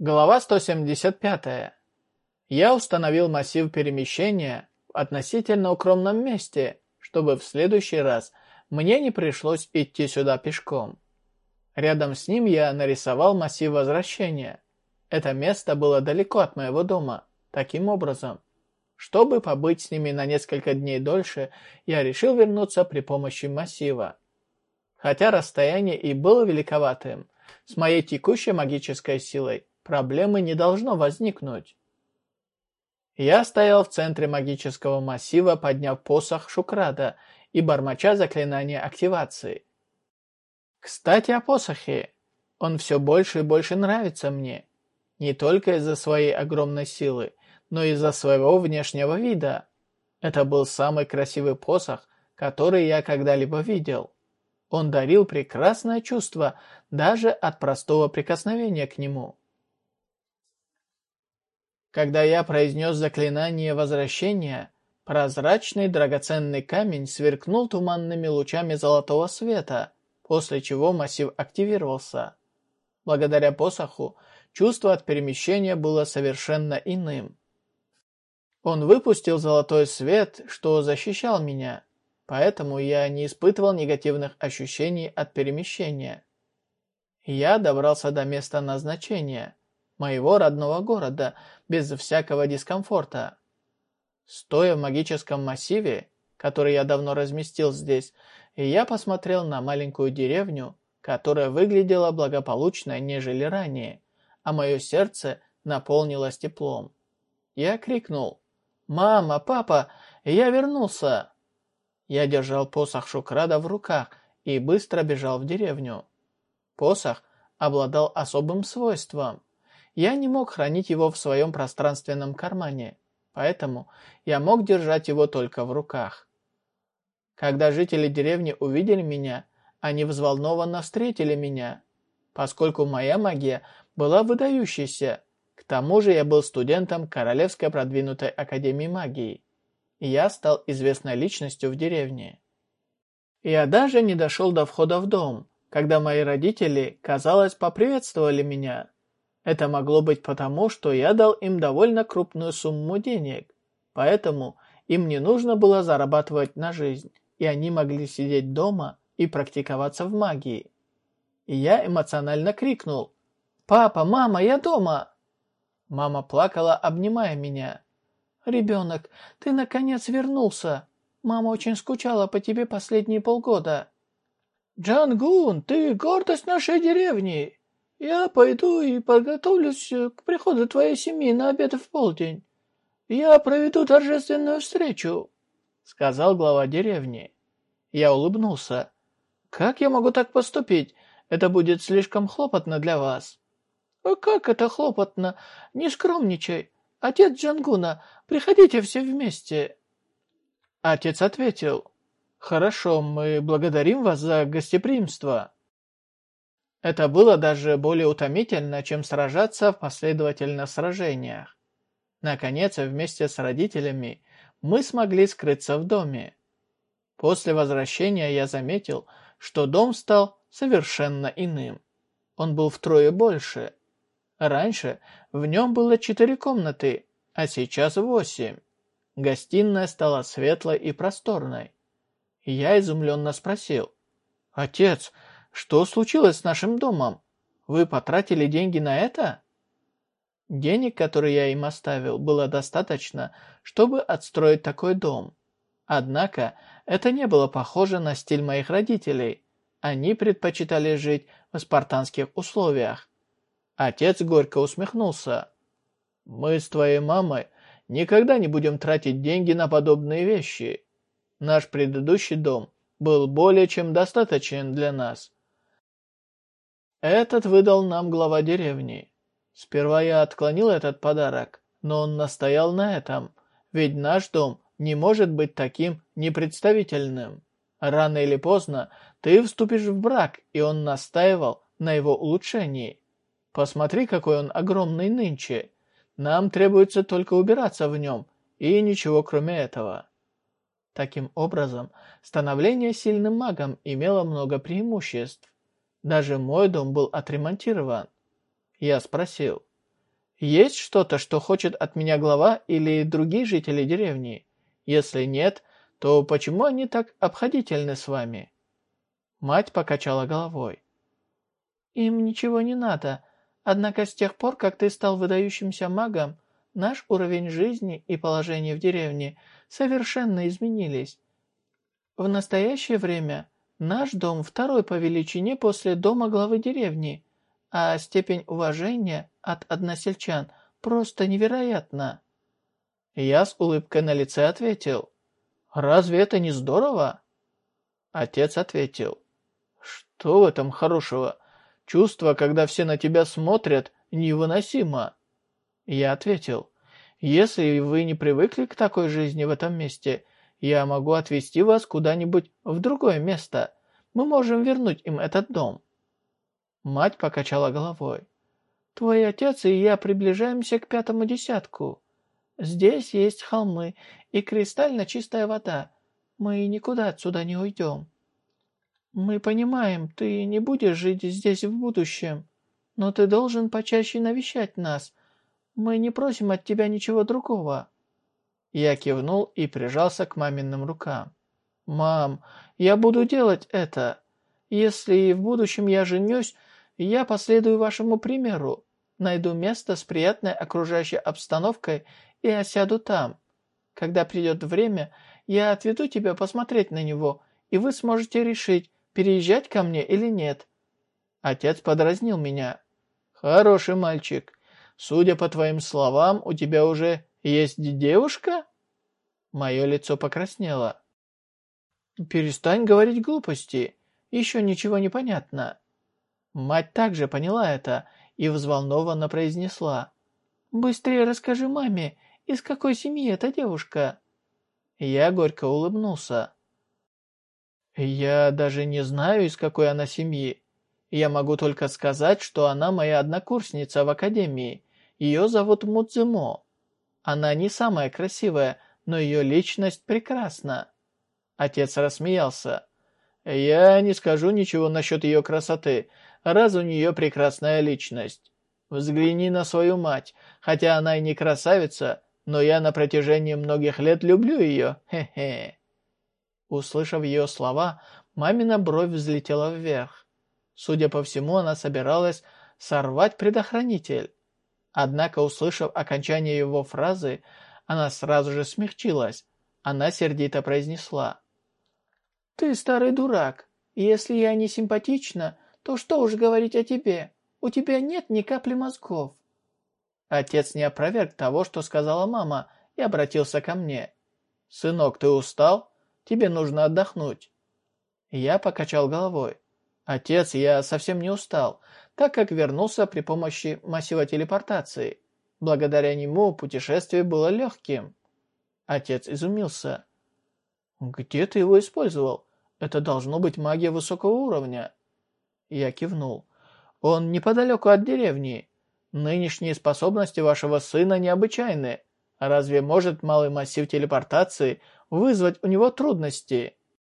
Глава 175. Я установил массив перемещения в относительно укромном месте, чтобы в следующий раз мне не пришлось идти сюда пешком. Рядом с ним я нарисовал массив возвращения. Это место было далеко от моего дома. Таким образом, чтобы побыть с ними на несколько дней дольше, я решил вернуться при помощи массива. Хотя расстояние и было великоватым, с моей текущей магической силой проблемы не должно возникнуть. Я стоял в центре магического массива, подняв посох Шукрада и бормоча заклинание активации. Кстати, о посохе. Он все больше и больше нравится мне. Не только из-за своей огромной силы, но и из-за своего внешнего вида. Это был самый красивый посох, который я когда-либо видел. Он дарил прекрасное чувство даже от простого прикосновения к нему. Когда я произнес заклинание возвращения, прозрачный драгоценный камень сверкнул туманными лучами золотого света, после чего массив активировался. Благодаря посоху, чувство от перемещения было совершенно иным. Он выпустил золотой свет, что защищал меня, поэтому я не испытывал негативных ощущений от перемещения. Я добрался до места назначения, моего родного города, без всякого дискомфорта. Стоя в магическом массиве, который я давно разместил здесь, я посмотрел на маленькую деревню, которая выглядела благополучно, нежели ранее, а мое сердце наполнилось теплом. Я крикнул «Мама, папа, я вернулся!» Я держал посох Шукрада в руках и быстро бежал в деревню. Посох обладал особым свойством. Я не мог хранить его в своем пространственном кармане, поэтому я мог держать его только в руках. Когда жители деревни увидели меня, они взволнованно встретили меня, поскольку моя магия была выдающейся. К тому же я был студентом Королевской продвинутой Академии магии, и я стал известной личностью в деревне. Я даже не дошел до входа в дом, когда мои родители, казалось, поприветствовали меня. Это могло быть потому, что я дал им довольно крупную сумму денег, поэтому им не нужно было зарабатывать на жизнь, и они могли сидеть дома и практиковаться в магии. И я эмоционально крикнул «Папа, мама, я дома!» Мама плакала, обнимая меня. «Ребенок, ты наконец вернулся. Мама очень скучала по тебе последние полгода». «Джангун, ты гордость нашей деревни!» Я пойду и подготовлюсь э, к приходу твоей семьи на обед в полдень. Я проведу торжественную встречу», — сказал глава деревни. Я улыбнулся. «Как я могу так поступить? Это будет слишком хлопотно для вас». «А как это хлопотно? Не скромничай. Отец Джангуна, приходите все вместе». Отец ответил. «Хорошо, мы благодарим вас за гостеприимство». Это было даже более утомительно, чем сражаться в последовательных сражениях. Наконец, вместе с родителями мы смогли скрыться в доме. После возвращения я заметил, что дом стал совершенно иным. Он был втрое больше. Раньше в нем было четыре комнаты, а сейчас восемь. Гостиная стала светлой и просторной. Я изумленно спросил. «Отец, что случилось с нашим домом? Вы потратили деньги на это? Денег, которые я им оставил, было достаточно, чтобы отстроить такой дом. Однако, это не было похоже на стиль моих родителей. Они предпочитали жить в спартанских условиях. Отец горько усмехнулся. «Мы с твоей мамой никогда не будем тратить деньги на подобные вещи. Наш предыдущий дом был более чем достаточен для нас. Этот выдал нам глава деревни. Сперва я отклонил этот подарок, но он настоял на этом, ведь наш дом не может быть таким непредставительным. Рано или поздно ты вступишь в брак, и он настаивал на его улучшении. Посмотри, какой он огромный нынче. Нам требуется только убираться в нем, и ничего кроме этого. Таким образом, становление сильным магом имело много преимуществ. Даже мой дом был отремонтирован. Я спросил, Есть что-то, что хочет от меня глава или другие жители деревни? Если нет, то почему они так обходительны с вами?» Мать покачала головой. «Им ничего не надо, однако с тех пор, как ты стал выдающимся магом, наш уровень жизни и положение в деревне совершенно изменились. В настоящее время наш дом второй по величине после дома главы деревни, а степень уважения от односельчан просто невероятна. Я с улыбкой на лице ответил, «Разве это не здорово?» Отец ответил, «Что в этом хорошего? Чувство, когда все на тебя смотрят, невыносимо». Я ответил, «Если вы не привыкли к такой жизни в этом месте, я могу отвезти вас куда-нибудь в другое место. Мы можем вернуть им этот дом». Мать покачала головой. «Твой отец и я приближаемся к пятому десятку. Здесь есть холмы и кристально чистая вода. Мы никуда отсюда не уйдем. Мы понимаем, ты не будешь жить здесь в будущем, но ты должен почаще навещать нас. Мы не просим от тебя ничего другого». Я кивнул и прижался к маминым рукам. «Мам, я буду делать это. Если в будущем я женюсь, я последую вашему примеру, найду место с приятной окружающей обстановкой и осяду там. Когда придет время, я отведу тебя посмотреть на него, и вы сможете решить, переезжать ко мне или нет». Отец подразнил меня. «Хороший мальчик. Судя по твоим словам, у тебя уже есть девушка?» Мое лицо покраснело. «Перестань говорить глупости. Еще ничего не понятно». Мать также поняла это и взволнованно произнесла. «Быстрее расскажи маме, из какой семьи эта девушка?» Я горько улыбнулся. «Я даже не знаю, из какой она семьи. Я могу только сказать, что она моя однокурсница в академии. Ее зовут Мудзимо. Она не самая красивая, но ее личность прекрасна». Отец рассмеялся. «Я не скажу ничего насчет ее красоты, раз у нее прекрасная личность. Взгляни на свою мать, хотя она и не красавица, но я на протяжении многих лет люблю ее, хе-хе». Услышав ее слова, мамина бровь взлетела вверх. Судя по всему, она собиралась сорвать предохранитель. Однако, услышав окончание его фразы, она сразу же смягчилась. Она сердито произнесла. «Ты старый дурак. Если я не симпатична, то что уж говорить о тебе? У тебя нет ни капли мозгов». Отец не опроверг того, что сказала мама, и обратился ко мне. «Сынок, ты устал? Тебе нужно отдохнуть». Я покачал головой. «Отец, я совсем не устал, так как вернулся при помощи массива телепортации. Благодаря нему путешествие было легким». Отец изумился. «Где ты его использовал? Это должно быть магия высокого уровня». Я кивнул. «Он неподалеку от деревни. Нынешние способности вашего сына необычайны. Разве может малый массив телепортации вызвать у него трудности?»